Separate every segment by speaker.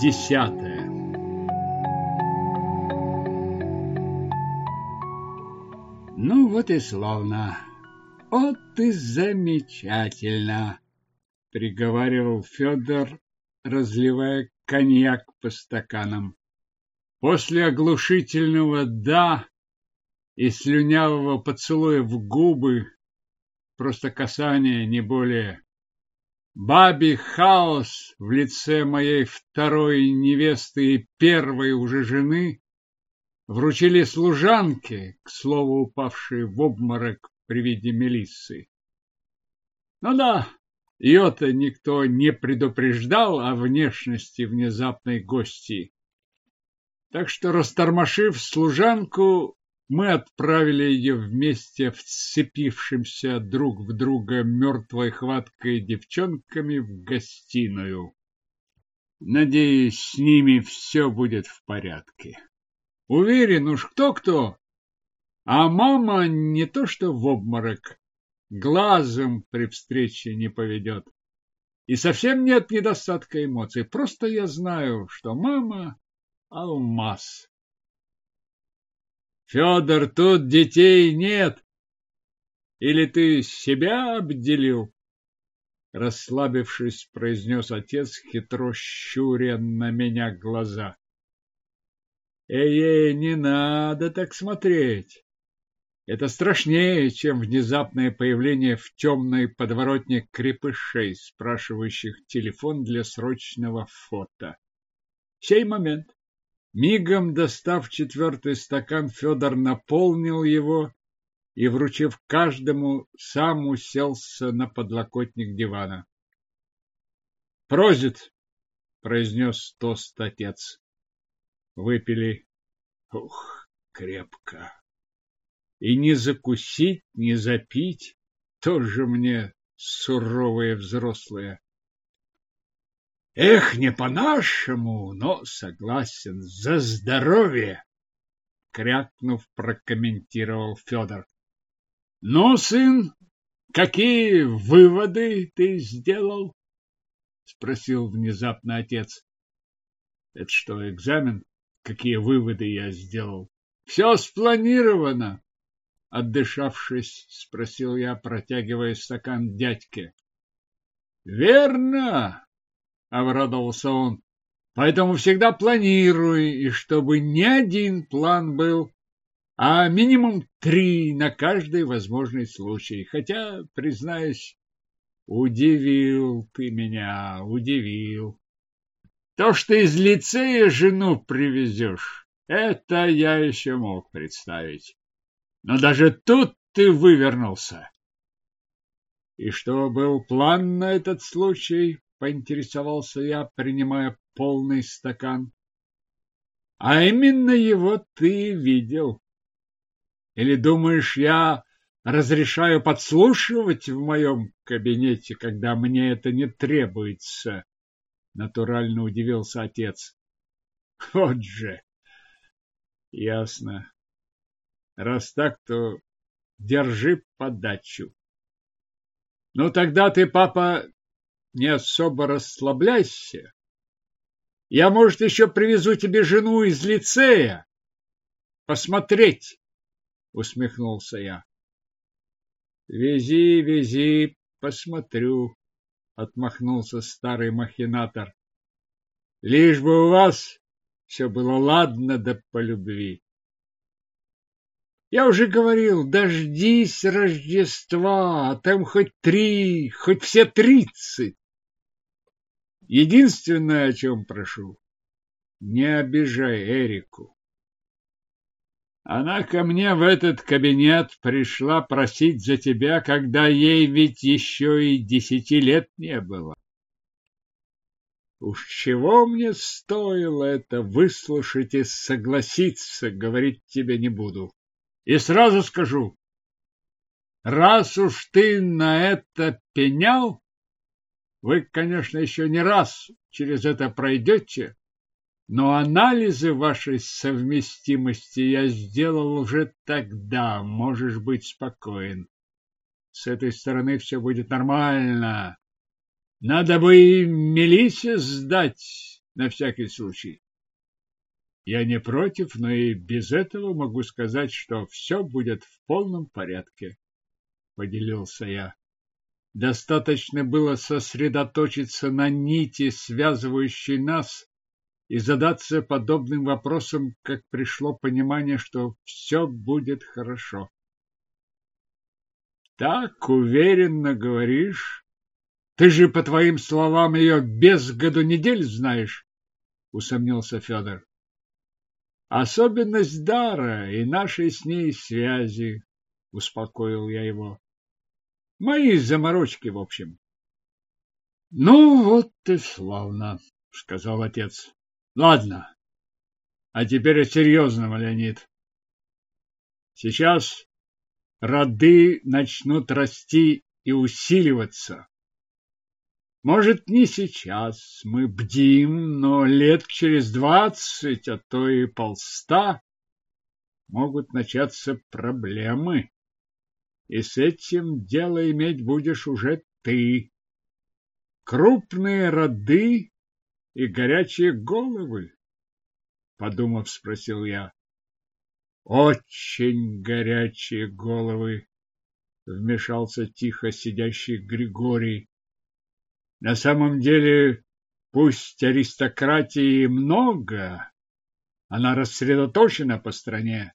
Speaker 1: десятая Ну вот и славно. Вот и замечательно, приговаривал Федор, разливая коньяк по стаканам. После оглушительного «да» и слюнявого поцелуя в губы, просто касание, не более, бабий хаос в лице моей второй невесты и первой уже жены вручили служанке, к слову, упавшей в обморок при виде Мелиссы. Ну да, ее-то никто не предупреждал о внешности внезапной гости. Так что, растормошив служанку, мы отправили ее вместе вцепившимся друг в друга мертвой хваткой девчонками в гостиную. Надеюсь, с ними все будет в порядке. Уверен уж кто-кто, а мама не то что в обморок, глазом при встрече не поведет. И совсем нет недостатка эмоций, просто я знаю, что мама — алмаз. Федор, тут детей нет. Или ты себя обделил? Расслабившись, произнес отец, хитро щуря на меня глаза. Эй-эй, не надо так смотреть. Это страшнее, чем внезапное появление в темной подворотне крепышей, спрашивающих телефон для срочного фото. Сей момент. Мигом достав четвертый стакан, Федор наполнил его и, вручив каждому, сам уселся на подлокотник дивана. «Прозит!» — произнес тост отец. Выпили. Ух, крепко. И не закусить, не запить тоже мне суровые взрослые. Эх, не по-нашему, но согласен, за здоровье, крякнув, прокомментировал Федор. Ну, сын, какие выводы ты сделал? спросил внезапно отец. Это что, экзамен? Какие выводы я сделал? Все спланировано, отдышавшись, спросил я, протягивая стакан дядьке. Верно, обрадовался он. Поэтому всегда планируй, и чтобы не один план был, а минимум три на каждый возможный случай. Хотя, признаюсь, удивил ты меня, удивил. То, что из лицея жену привезешь, это я еще мог представить. Но даже тут ты вывернулся. И что был план на этот случай? Поинтересовался я, принимая полный стакан. А именно его ты видел. Или думаешь, я разрешаю подслушивать в моем кабинете, когда мне это не требуется? Натурально удивился отец. Вот же. Ясно. Раз так, то держи подачу. Ну тогда ты, папа, не особо расслабляйся. Я, может, еще привезу тебе жену из лицея. Посмотреть, усмехнулся я. Вези, вези, посмотрю, отмахнулся старый махинатор. Лишь бы у вас все было ладно да по любви. Я уже говорил, дождись Рождества, а там хоть три, хоть все тридцать. Единственное, о чем прошу, не обижай Эрику. Она ко мне в этот кабинет пришла просить за тебя, когда ей ведь еще и десяти лет не было. Уж чего мне стоило это выслушать и согласиться, говорить тебе не буду. И сразу скажу, раз уж ты на это пенял, вы, конечно, еще не раз через это пройдете, но анализы вашей совместимости я сделал уже тогда, можешь быть спокоен. С этой стороны все будет нормально. Надо бы и Мелисе сдать на всякий случай. Я не против, но и без этого могу сказать, что все будет в полном порядке, поделился я. Достаточно было сосредоточиться на нити, связывающей нас, и задаться подобным вопросом, как пришло понимание, что все будет хорошо. Так уверенно говоришь. Ты же, по твоим словам, ее без году недель знаешь, усомнился Федор. Особенность дара и нашей с ней связи, успокоил я его. Мои заморочки, в общем. Ну вот и славно, сказал отец. Ладно. А теперь о серьезном, Леонид. Сейчас роды начнут расти и усиливаться. Может, не сейчас мы бдим, но лет через двадцать, а то и полста могут начаться проблемы. И с этим дело иметь будешь уже ты. Крупные роды и горячие головы? Подумав, спросил я. Очень горячие головы, вмешался тихо сидящий Григорий. На самом деле, пусть аристократии много, она рассредоточена по стране.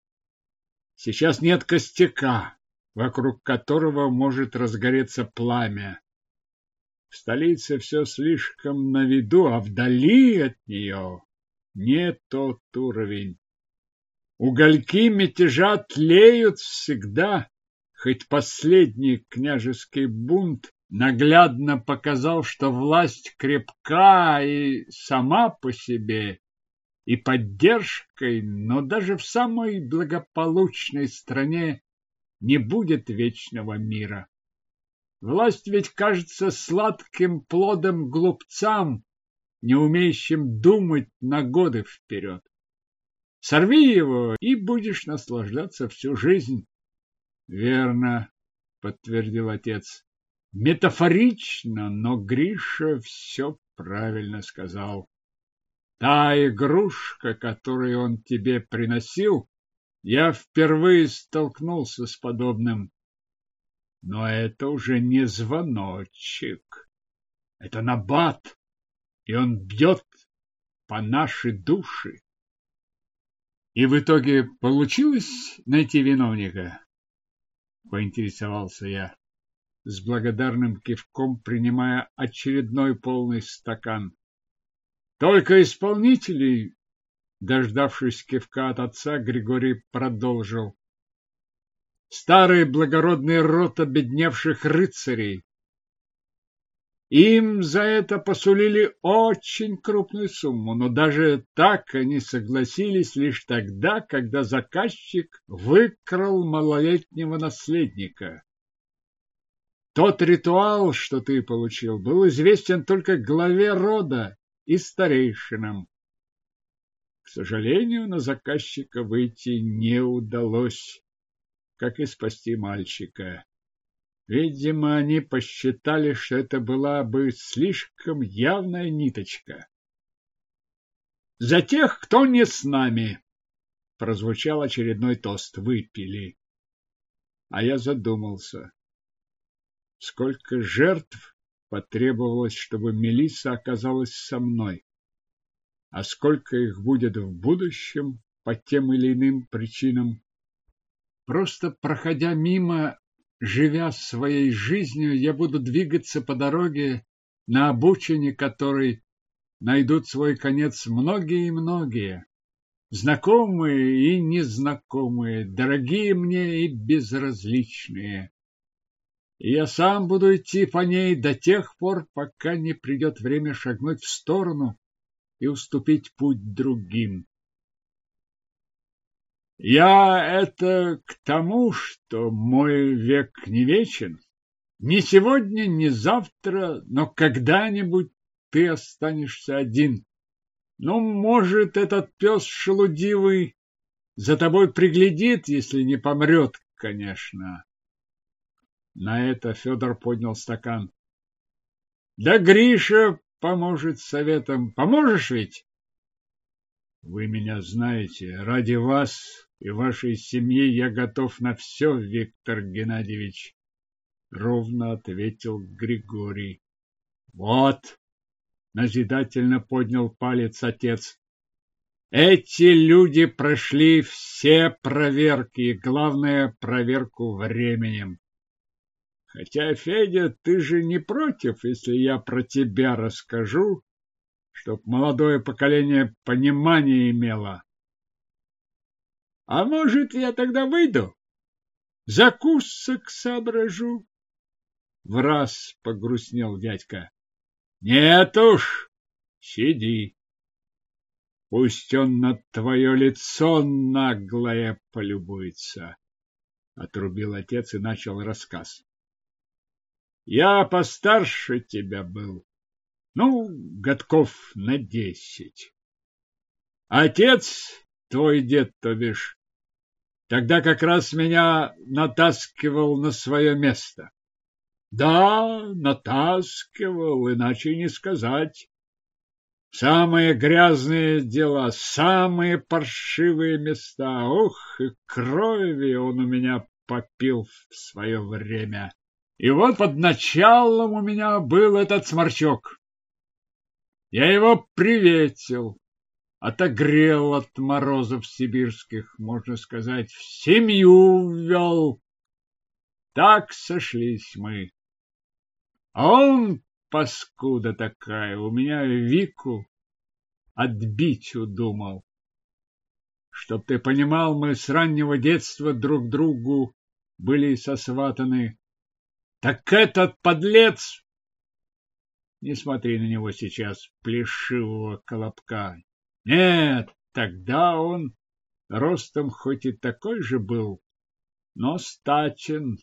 Speaker 1: Сейчас нет костяка, вокруг которого может разгореться пламя. В столице все слишком на виду, а вдали от нее не тот уровень. Угольки мятежа тлеют всегда, хоть последний княжеский бунт наглядно показал, что власть крепка и сама по себе, и поддержкой, но даже в самой благополучной стране не будет вечного мира. Власть ведь кажется сладким плодом глупцам, не умеющим думать на годы вперед. Сорви его, и будешь наслаждаться всю жизнь. Верно, подтвердил отец. Метафорично, но Гриша все правильно сказал. Та игрушка, которую он тебе приносил, я впервые столкнулся с подобным. Но это уже не звоночек. Это набат, и он бьет по нашей душе. И в итоге получилось найти виновника? Поинтересовался я, с благодарным кивком принимая очередной полный стакан. Только исполнителей, дождавшись кивка от отца, Григорий продолжил старый благородный род обедневших рыцарей. Им за это посулили очень крупную сумму, но даже так они согласились лишь тогда, когда заказчик выкрал малолетнего наследника. Тот ритуал, что ты получил, был известен только главе рода и старейшинам. К сожалению, на заказчика выйти не удалось как и спасти мальчика. Видимо, они посчитали, что это была бы слишком явная ниточка. «За тех, кто не с нами!» Прозвучал очередной тост. Выпили. А я задумался. Сколько жертв потребовалось, чтобы Мелисса оказалась со мной? А сколько их будет в будущем по тем или иным причинам? Просто проходя мимо, живя своей жизнью, я буду двигаться по дороге, на обочине которой найдут свой конец многие и многие, знакомые и незнакомые, дорогие мне и безразличные. Я сам буду идти по ней до тех пор, пока не придет время шагнуть в сторону и уступить путь другим. Я это к тому, что мой век не вечен. Ни сегодня, ни завтра, но когда-нибудь ты останешься один. Ну, может, этот пес шелудивый за тобой приглядит, если не помрет, конечно. На это Федор поднял стакан. Да Гриша поможет советом. Поможешь ведь? Вы меня знаете. Ради вас и вашей семьи я готов на все, Виктор Геннадьевич. Ровно ответил Григорий. Вот, назидательно поднял палец отец. Эти люди прошли все проверки, главное, проверку временем. Хотя, Федя, ты же не против, если я про тебя расскажу, чтоб молодое поколение понимание имело. А может, я тогда выйду? Закусок соображу. В раз погрустнел дядька. Нет уж, сиди. Пусть он на твое лицо наглое полюбуется. Отрубил отец и начал рассказ. Я постарше тебя был. Ну, годков на десять. Отец, твой дед, то бишь, тогда как раз меня натаскивал на свое место. Да, натаскивал, иначе не сказать. Самые грязные дела, самые паршивые места. Ох, и крови он у меня попил в свое время. И вот под началом у меня был этот сморчок. Я его приветил, отогрел от морозов сибирских, можно сказать, в семью ввел. Так сошлись мы. А он, паскуда такая, у меня Вику отбить удумал. Чтоб ты понимал, мы с раннего детства друг другу были сосватаны. Так этот подлец не смотри на него сейчас, плешивого колобка. Нет, тогда он ростом хоть и такой же был, но статен,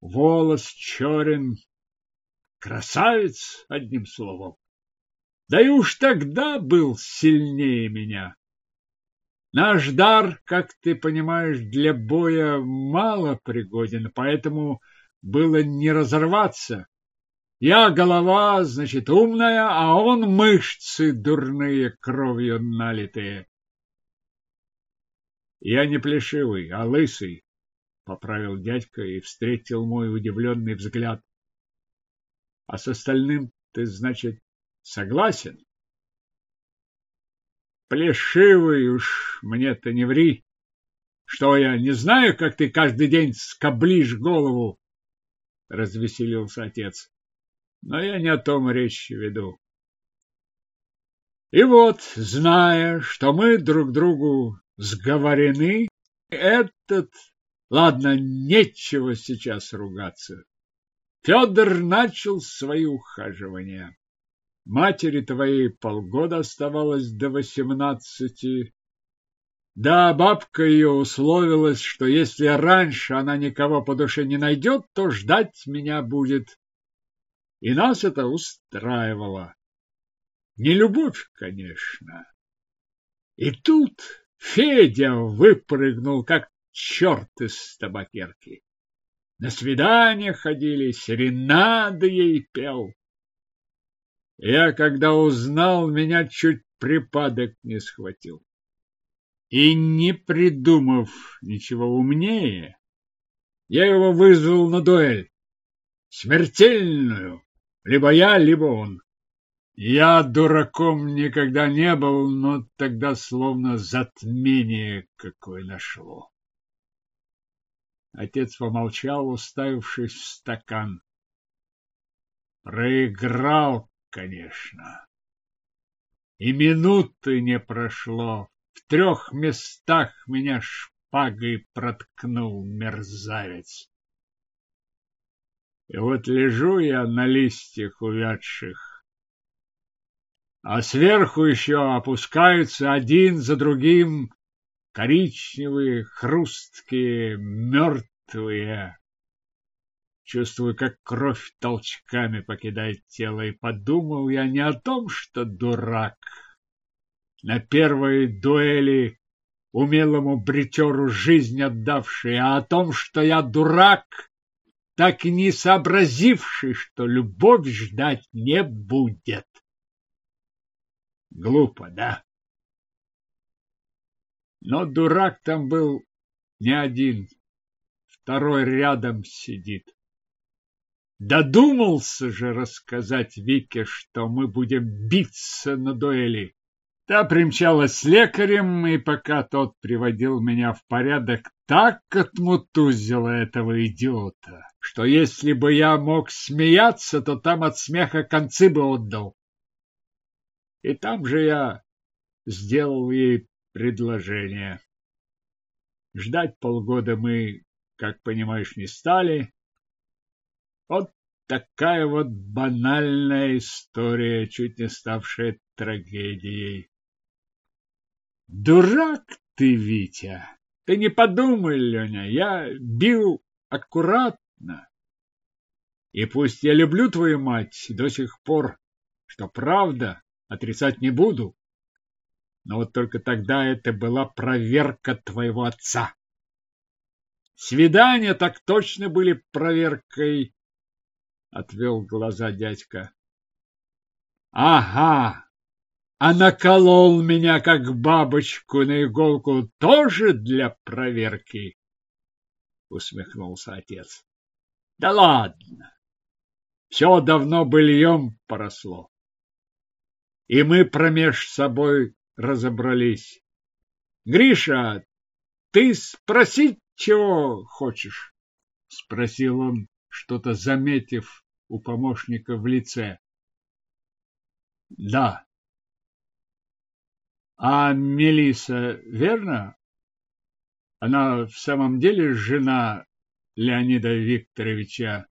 Speaker 1: волос черен, красавец, одним словом. Да и уж тогда был сильнее меня. Наш дар, как ты понимаешь, для боя мало пригоден, поэтому было не разорваться. Я голова, значит, умная, а он мышцы дурные, кровью налитые. Я не плешивый, а лысый, поправил дядька и встретил мой удивленный взгляд. А с остальным ты, значит, согласен? Плешивый уж мне-то не ври. Что я не знаю, как ты каждый день скоблишь голову? Развеселился отец но я не о том речь веду. И вот, зная, что мы друг другу сговорены, этот... Ладно, нечего сейчас ругаться. Федор начал свои ухаживания. Матери твоей полгода оставалось до восемнадцати. Да, бабка ее условилась, что если раньше она никого по душе не найдет, то ждать меня будет и нас это устраивало. Не любовь, конечно. И тут Федя выпрыгнул, как черт из табакерки. На свидания ходили, серенады ей пел. Я, когда узнал, меня чуть припадок не схватил. И не придумав ничего умнее, я его вызвал на дуэль. Смертельную, либо я, либо он. Я дураком никогда не был, но тогда словно затмение какое нашло. Отец помолчал, уставившись в стакан. Проиграл, конечно. И минуты не прошло. В трех местах меня шпагой проткнул мерзавец. И вот лежу я на листьях увядших, а сверху еще опускаются один за другим коричневые, хрусткие, мертвые. Чувствую, как кровь толчками покидает тело, и подумал я не о том, что дурак. На первой дуэли умелому бритеру жизнь отдавший, а о том, что я дурак, так и не сообразивший, что любовь ждать не будет. Глупо, да? Но дурак там был не один, второй рядом сидит. Додумался же рассказать Вике, что мы будем биться на дуэли. Та примчалась с лекарем, и пока тот приводил меня в порядок, так отмутузила этого идиота, что если бы я мог смеяться, то там от смеха концы бы отдал. И там же я сделал ей предложение. Ждать полгода мы, как понимаешь, не стали. Вот такая вот банальная история, чуть не ставшая трагедией. Дурак ты, Витя! Ты не подумай, Леня, я бил аккуратно. И пусть я люблю твою мать до сих пор, что правда, отрицать не буду. Но вот только тогда это была проверка твоего отца. Свидания так точно были проверкой, отвел глаза дядька. Ага, а наколол меня, как бабочку на иголку, тоже для проверки? Усмехнулся отец. Да ладно, все давно быльем поросло. И мы промеж собой разобрались. Гриша, ты спросить чего хочешь? Спросил он, что-то заметив у помощника в лице. Да, а Мелиса, верно? Она в самом деле жена Леонида Викторовича?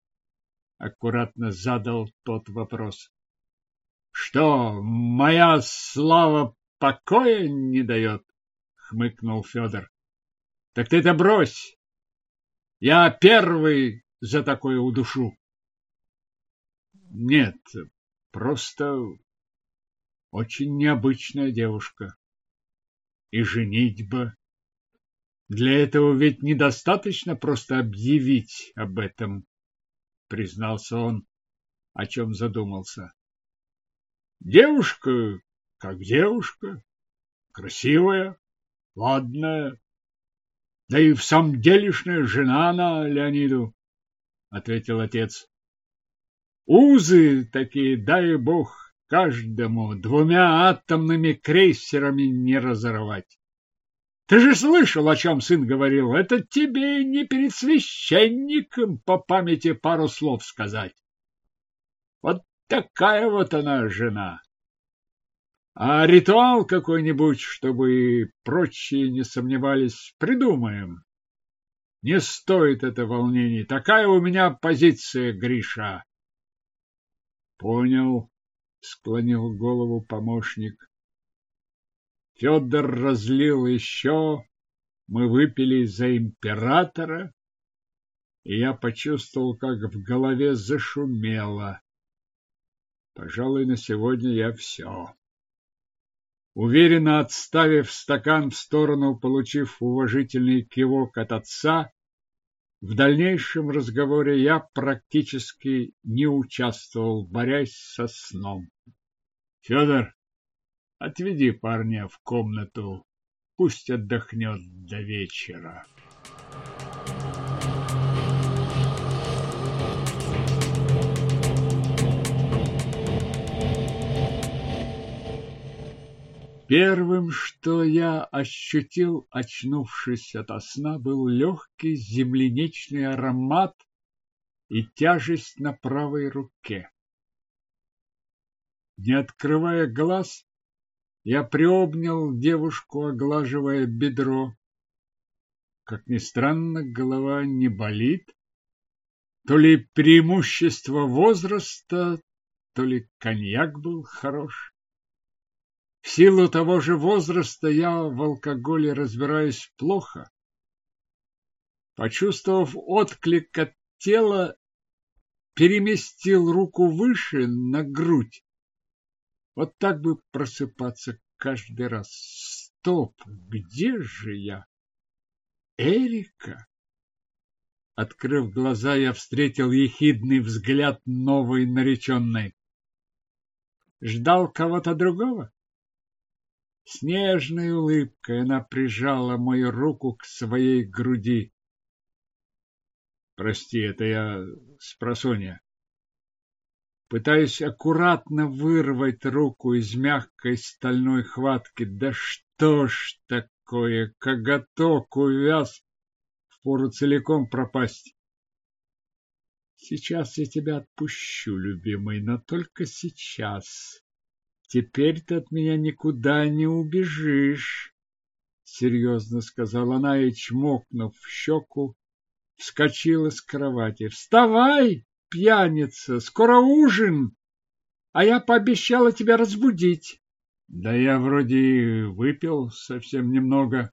Speaker 1: Аккуратно задал тот вопрос. Что, моя слава покоя не дает? Хмыкнул Федор. Так ты это брось. Я первый за такое удушу. Нет, просто очень необычная девушка. И женитьба. Для этого ведь недостаточно просто объявить об этом, признался он, о чем задумался. Девушка, как девушка, красивая, ладная, да и в самом делешная жена она Леониду, ответил отец. Узы такие, дай бог, каждому двумя атомными крейсерами не разорвать. Ты же слышал, о чем сын говорил? Это тебе не перед священником по памяти пару слов сказать. Вот такая вот она жена. А ритуал какой-нибудь, чтобы и прочие не сомневались, придумаем. Не стоит это волнений. Такая у меня позиция, Гриша. Понял склонил голову помощник. Федор разлил еще, мы выпили за императора, и я почувствовал, как в голове зашумело. Пожалуй, на сегодня я все. Уверенно отставив стакан в сторону, получив уважительный кивок от отца, в дальнейшем разговоре я практически не участвовал, борясь со сном. Федор, отведи парня в комнату, пусть отдохнет до вечера. Первым, что я ощутил, очнувшись ото сна, был легкий земляничный аромат и тяжесть на правой руке. Не открывая глаз, я приобнял девушку, оглаживая бедро. Как ни странно, голова не болит. То ли преимущество возраста, то ли коньяк был хорош. В силу того же возраста я в алкоголе разбираюсь плохо. Почувствовав отклик от тела, переместил руку выше на грудь. Вот так бы просыпаться каждый раз. Стоп, где же я? Эрика? Открыв глаза, я встретил ехидный взгляд новой нареченной. Ждал кого-то другого? С нежной улыбкой она прижала мою руку к своей груди. Прости, это я с просонья. Пытаюсь аккуратно вырвать руку из мягкой стальной хватки. Да что ж такое, коготок увяз, впору целиком пропасть. Сейчас я тебя отпущу, любимый, но только сейчас. Теперь ты от меня никуда не убежишь, — серьезно сказала она и, чмокнув щеку, вскочила с кровати. — Вставай, пьяница, скоро ужин, а я пообещала тебя разбудить. Да я вроде выпил совсем немного.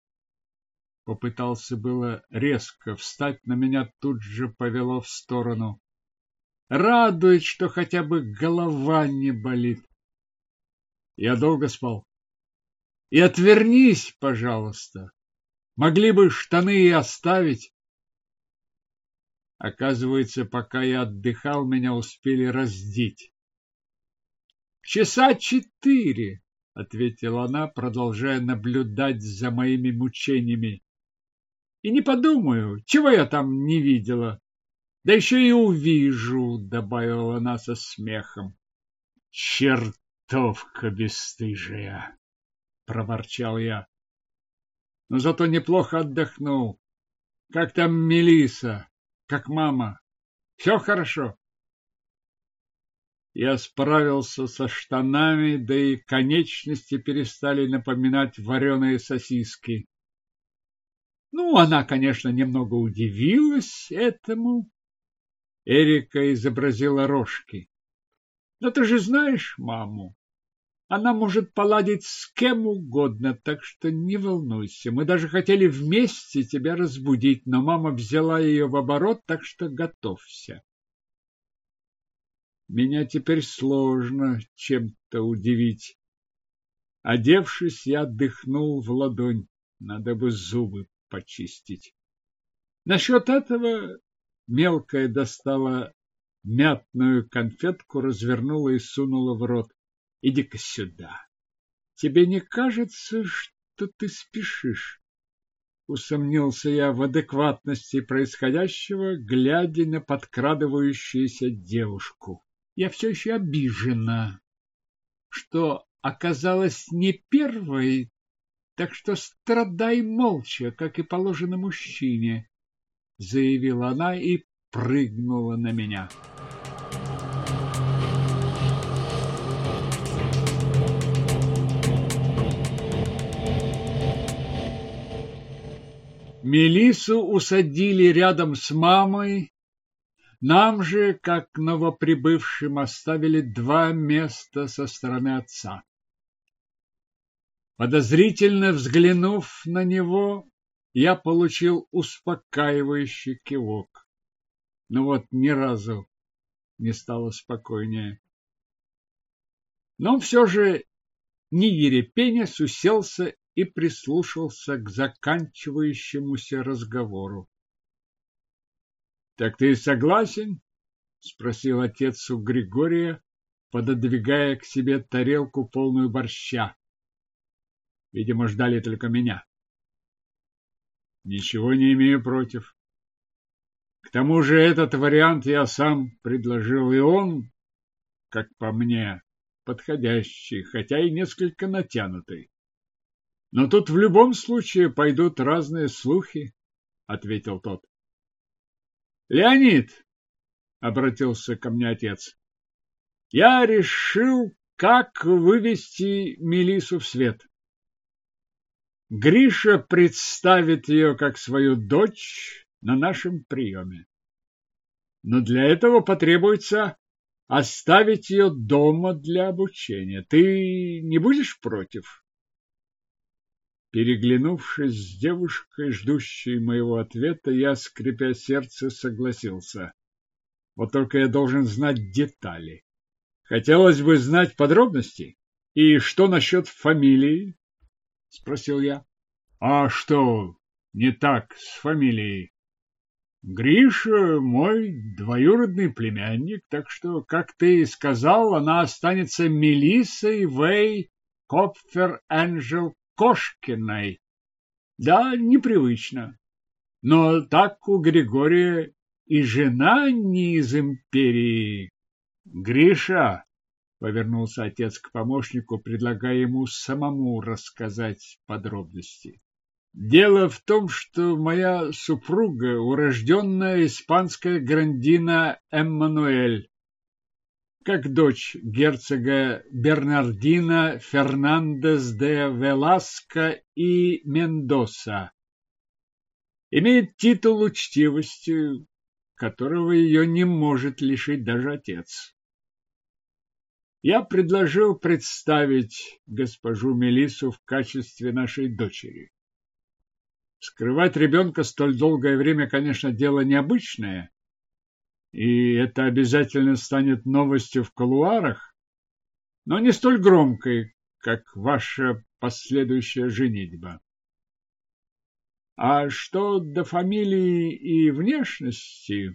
Speaker 1: Попытался было резко встать, но меня тут же повело в сторону. Радует, что хотя бы голова не болит. Я долго спал. И отвернись, пожалуйста. Могли бы штаны и оставить. Оказывается, пока я отдыхал, меня успели раздеть. Часа четыре, ответила она, продолжая наблюдать за моими мучениями. И не подумаю, чего я там не видела. Да еще и увижу, добавила она со смехом. Черт чертовка бесстыжая, проворчал я. Но зато неплохо отдохнул. Как там Мелиса, как мама? Все хорошо. Я справился со штанами, да и конечности перестали напоминать вареные сосиски. Ну, она, конечно, немного удивилась этому. Эрика изобразила рожки. Но ты же знаешь маму. Она может поладить с кем угодно, так что не волнуйся. Мы даже хотели вместе тебя разбудить, но мама взяла ее в оборот, так что готовься. Меня теперь сложно чем-то удивить. Одевшись, я отдыхнул в ладонь. Надо бы зубы почистить. Насчет этого мелкая достала мятную конфетку, развернула и сунула в рот. Иди-ка сюда. Тебе не кажется, что ты спешишь? Усомнился я в адекватности происходящего, глядя на подкрадывающуюся девушку. Я все еще обижена, что оказалась не первой, так что страдай молча, как и положено мужчине, заявила она и прыгнула на меня. Мелису усадили рядом с мамой. Нам же, как новоприбывшим, оставили два места со стороны отца. Подозрительно взглянув на него, я получил успокаивающий кивок. Но вот ни разу не стало спокойнее. Но все же не ерепеня уселся и прислушался к заканчивающемуся разговору. — Так ты согласен? — спросил отец у Григория, пододвигая к себе тарелку полную борща. Видимо, ждали только меня. Ничего не имею против. К тому же этот вариант я сам предложил, и он, как по мне, подходящий, хотя и несколько натянутый. Но тут в любом случае пойдут разные слухи, ответил тот. Леонид, обратился ко мне отец. Я решил, как вывести Мелису в свет. Гриша представит ее как свою дочь на нашем приеме. Но для этого потребуется оставить ее дома для обучения. Ты не будешь против? Переглянувшись с девушкой, ждущей моего ответа, я, скрипя сердце, согласился. Вот только я должен знать детали. Хотелось бы знать подробности. И что насчет фамилии? — спросил я. — А что не так с фамилией? Гриша мой двоюродный племянник, так что, как ты сказал, она останется Мелиссой Вэй Копфер Энджел Кошкиной. Да, непривычно. Но так у Григория и жена не из империи. Гриша, повернулся отец к помощнику, предлагая ему самому рассказать подробности. Дело в том, что моя супруга урожденная испанская грандина Эммануэль, как дочь герцога Бернардина Фернандес де Веласко и Мендоса. Имеет титул учтивости, которого ее не может лишить даже отец. Я предложил представить госпожу Мелису в качестве нашей дочери. Скрывать ребенка столь долгое время, конечно, дело необычное, и это обязательно станет новостью в колуарах, но не столь громкой, как ваша последующая женитьба. А что до фамилии и внешности?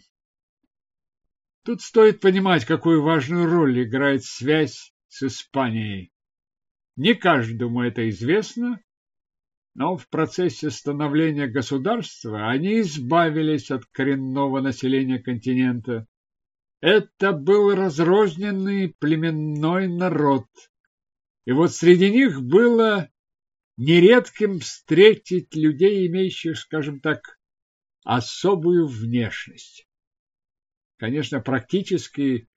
Speaker 1: Тут стоит понимать, какую важную роль играет связь с Испанией. Не каждому это известно, но в процессе становления государства они избавились от коренного населения континента. Это был разрозненный племенной народ, и вот среди них было нередким встретить людей, имеющих, скажем так, особую внешность. Конечно, практически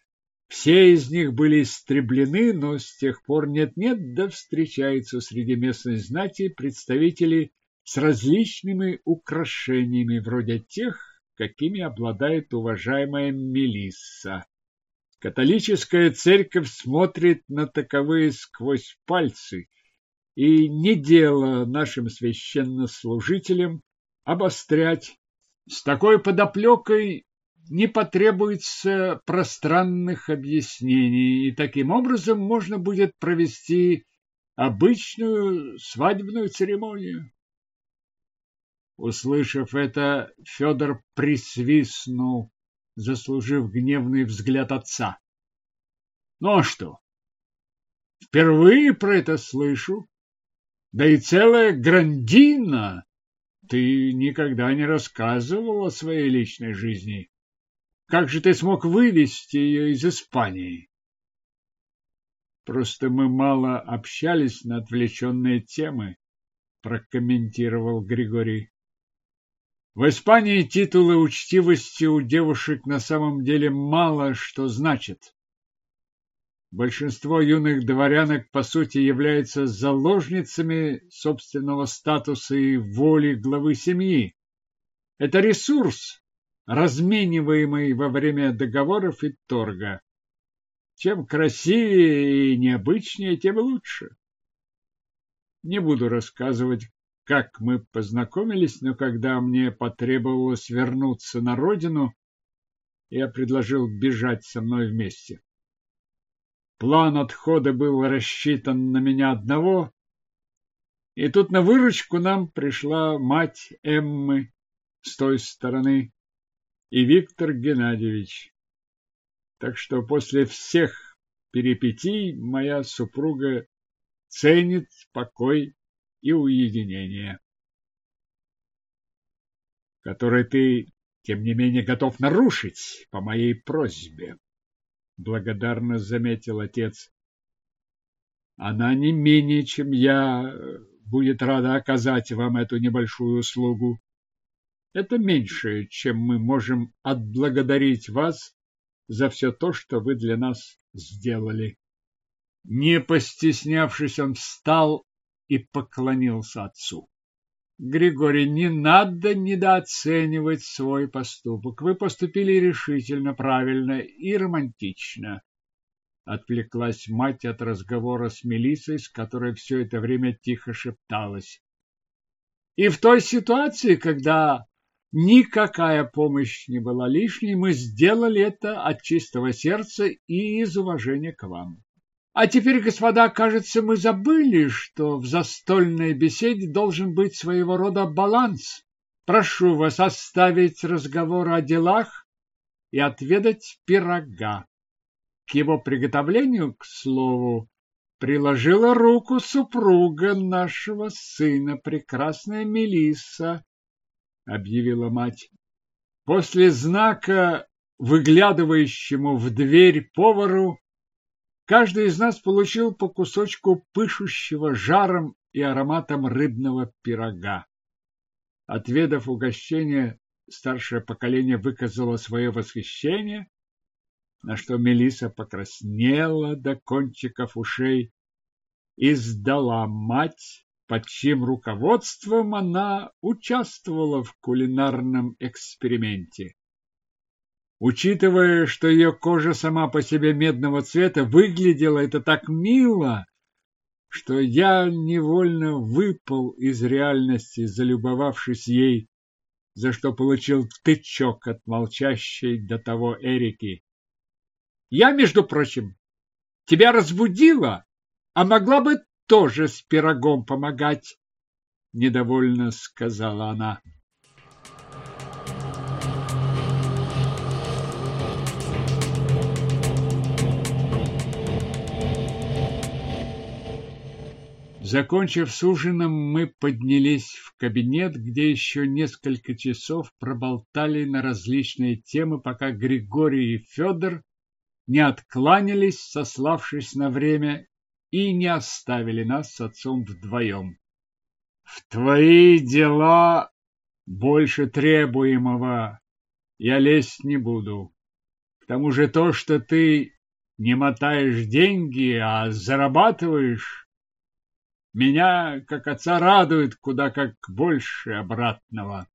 Speaker 1: все из них были истреблены, но с тех пор нет-нет, да встречаются среди местной знати представители с различными украшениями, вроде тех, какими обладает уважаемая Мелисса. Католическая церковь смотрит на таковые сквозь пальцы, и не дело нашим священнослужителям обострять с такой подоплекой не потребуется пространных объяснений, и таким образом можно будет провести обычную свадебную церемонию. Услышав это, Федор присвистнул, заслужив гневный взгляд отца. Ну а что? Впервые про это слышу. Да и целая грандина. Ты никогда не рассказывал о своей личной жизни. Как же ты смог вывести ее из Испании? Просто мы мало общались на отвлеченные темы, прокомментировал Григорий. В Испании титулы учтивости у девушек на самом деле мало что значат. Большинство юных дворянок, по сути, являются заложницами собственного статуса и воли главы семьи. Это ресурс, размениваемый во время договоров и торга. Чем красивее и необычнее, тем лучше. Не буду рассказывать, как мы познакомились, но когда мне потребовалось вернуться на родину, я предложил бежать со мной вместе. План отхода был рассчитан на меня одного, и тут на выручку нам пришла мать Эммы с той стороны и Виктор Геннадьевич. Так что после всех перипетий моя супруга ценит покой и уединение, который ты, тем не менее, готов нарушить по моей просьбе, благодарно заметил отец. Она не менее, чем я, будет рада оказать вам эту небольшую услугу. Это меньшее, чем мы можем отблагодарить вас за все то, что вы для нас сделали. Не постеснявшись, он встал и поклонился отцу. Григорий, не надо недооценивать свой поступок. Вы поступили решительно, правильно и романтично. Отвлеклась мать от разговора с Мелиссой, с которой все это время тихо шепталась. И в той ситуации, когда Никакая помощь не была лишней, мы сделали это от чистого сердца и из уважения к вам. А теперь, господа, кажется, мы забыли, что в застольной беседе должен быть своего рода баланс. прошу вас оставить разговор о делах и отведать пирога. К его приготовлению, к слову, приложила руку супруга нашего сына, прекрасная Мелисса, объявила мать. После знака, выглядывающему в дверь повару, каждый из нас получил по кусочку пышущего жаром и ароматом рыбного пирога. Отведав угощение, старшее поколение выказало свое восхищение, на что Мелиса покраснела до кончиков ушей и сдала мать, под чьим руководством она участвовала в кулинарном эксперименте. Учитывая, что ее кожа сама по себе медного цвета, выглядела это так мило, что я невольно выпал из реальности, залюбовавшись ей, за что получил тычок от молчащей до того Эрики. Я, между прочим, тебя разбудила, а могла бы тоже с пирогом помогать, недовольно сказала она. Закончив с ужином, мы поднялись в кабинет, где еще несколько часов проболтали на различные темы, пока Григорий и Федор не откланялись, сославшись на время, и не оставили нас с отцом вдвоем. В твои дела больше требуемого я лезть не буду. К тому же то, что ты не мотаешь деньги, а зарабатываешь, меня, как отца, радует куда как больше обратного.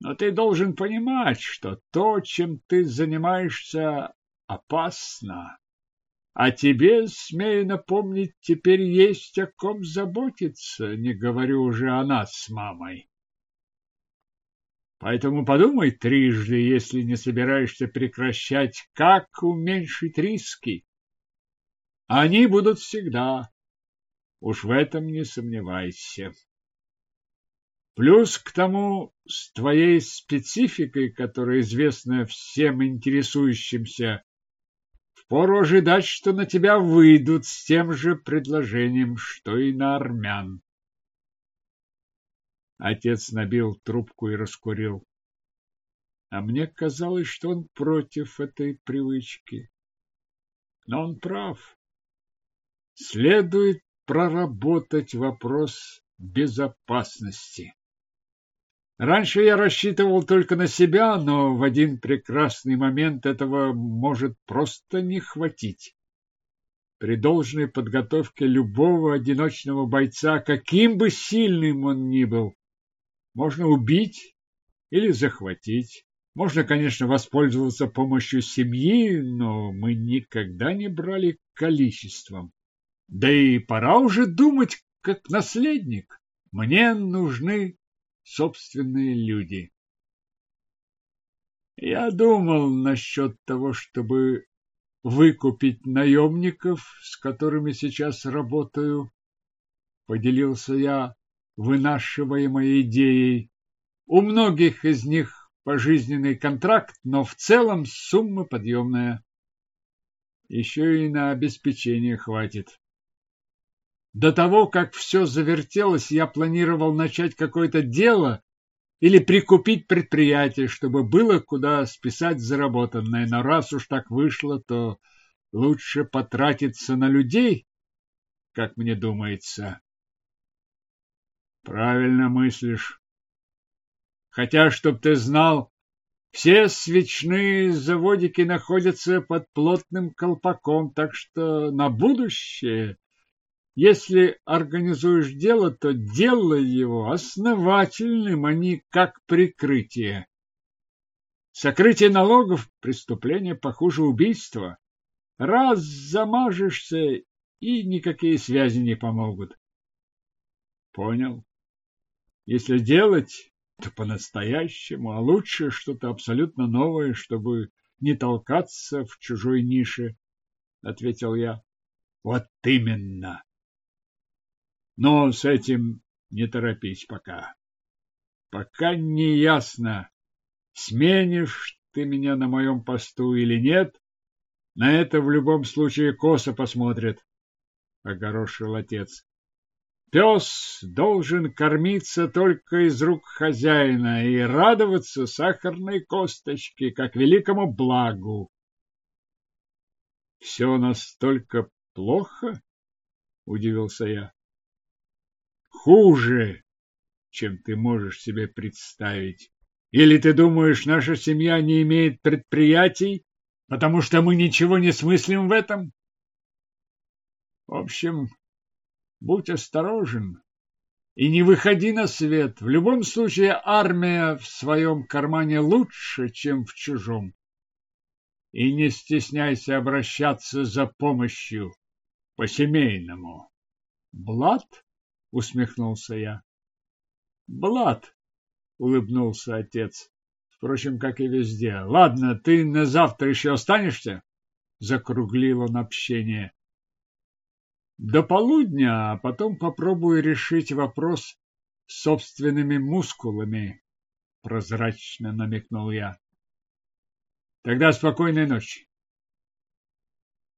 Speaker 1: Но ты должен понимать, что то, чем ты занимаешься, опасно. А тебе, смею напомнить, теперь есть о ком заботиться, не говорю уже о нас с мамой. Поэтому подумай трижды, если не собираешься прекращать, как уменьшить риски. Они будут всегда. Уж в этом не сомневайся. Плюс к тому, с твоей спецификой, которая известна всем интересующимся, впору ожидать, что на тебя выйдут с тем же предложением, что и на армян. Отец набил трубку и раскурил. А мне казалось, что он против этой привычки. Но он прав. Следует проработать вопрос безопасности. Раньше я рассчитывал только на себя, но в один прекрасный момент этого может просто не хватить. При должной подготовке любого одиночного бойца, каким бы сильным он ни был, можно убить или захватить. Можно, конечно, воспользоваться помощью семьи, но мы никогда не брали количеством. Да и пора уже думать как наследник. Мне нужны собственные люди. Я думал насчет того, чтобы выкупить наемников, с которыми сейчас работаю. Поделился я вынашиваемой идеей. У многих из них пожизненный контракт, но в целом сумма подъемная. Еще и на обеспечение хватит. До того, как все завертелось, я планировал начать какое-то дело или прикупить предприятие, чтобы было куда списать заработанное. Но раз уж так вышло, то лучше потратиться на людей, как мне думается. Правильно мыслишь. Хотя, чтоб ты знал, все свечные заводики находятся под плотным колпаком, так что на будущее если организуешь дело, то делай его основательным, а не как прикрытие. Сокрытие налогов – преступление похуже убийства. Раз замажешься, и никакие связи не помогут. Понял. Если делать, то по-настоящему, а лучше что-то абсолютно новое, чтобы не толкаться в чужой нише, — ответил я. Вот именно. Но с этим не торопись пока. Пока не ясно, сменишь ты меня на моем посту или нет. На это в любом случае косо посмотрят, — огорошил отец. Пес должен кормиться только из рук хозяина и радоваться сахарной косточке, как великому благу. Все настолько плохо? — удивился я. Хуже, чем ты можешь себе представить. Или ты думаешь, наша семья не имеет предприятий, потому что мы ничего не смыслим в этом? В общем, будь осторожен и не выходи на свет. В любом случае армия в своем кармане лучше, чем в чужом. И не стесняйся обращаться за помощью по-семейному. Блад? Усмехнулся я. Блад, улыбнулся отец. Впрочем, как и везде. Ладно, ты на завтра еще останешься? Закруглил он общение. До полудня, а потом попробую решить вопрос собственными мускулами, прозрачно намекнул я. Тогда спокойной ночи.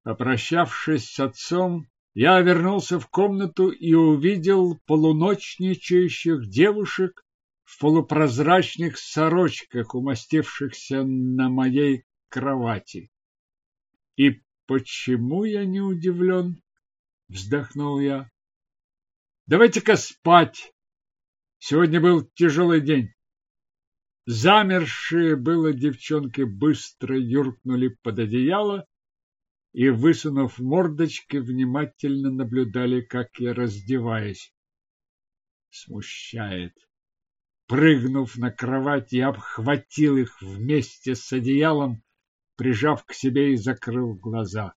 Speaker 1: Попрощавшись с отцом, я вернулся в комнату и увидел полуночничающих девушек в полупрозрачных сорочках, умастившихся на моей кровати. И почему я не удивлен? Вздохнул я. Давайте-ка спать. Сегодня был тяжелый день. Замершие было девчонки быстро юркнули под одеяло и, высунув мордочки, внимательно наблюдали, как я раздеваюсь. Смущает. Прыгнув на кровать, я обхватил их вместе с одеялом, прижав к себе и закрыл глаза.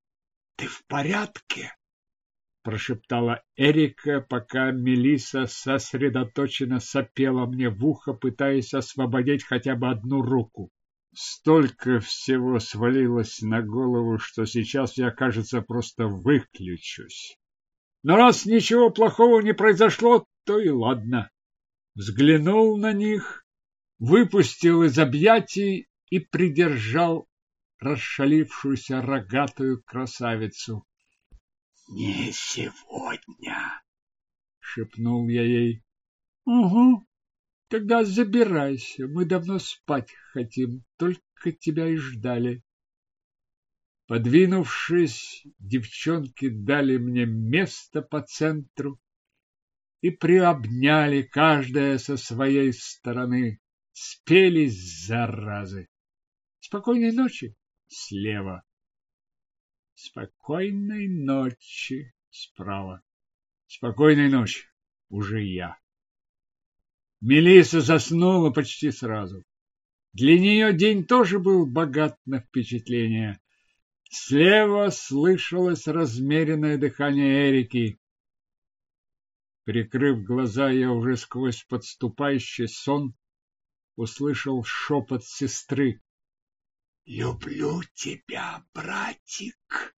Speaker 1: — Ты в порядке? — прошептала Эрика, пока Мелиса сосредоточенно сопела мне в ухо, пытаясь освободить хотя бы одну руку. Столько всего свалилось на голову, что сейчас я, кажется, просто выключусь. Но раз ничего плохого не произошло, то и ладно. Взглянул на них, выпустил из объятий и придержал расшалившуюся рогатую красавицу. — Не сегодня, — шепнул я ей. — Угу, Тогда забирайся, мы давно спать хотим, только тебя и ждали. Подвинувшись, девчонки дали мне место по центру и приобняли каждая со своей стороны. Спелись заразы. Спокойной ночи слева. Спокойной ночи справа. Спокойной ночи уже я. Мелиса заснула почти сразу. Для нее день тоже был богат на впечатления. Слева слышалось размеренное дыхание Эрики. Прикрыв глаза, я уже сквозь подступающий сон услышал шепот сестры. — Люблю тебя, братик.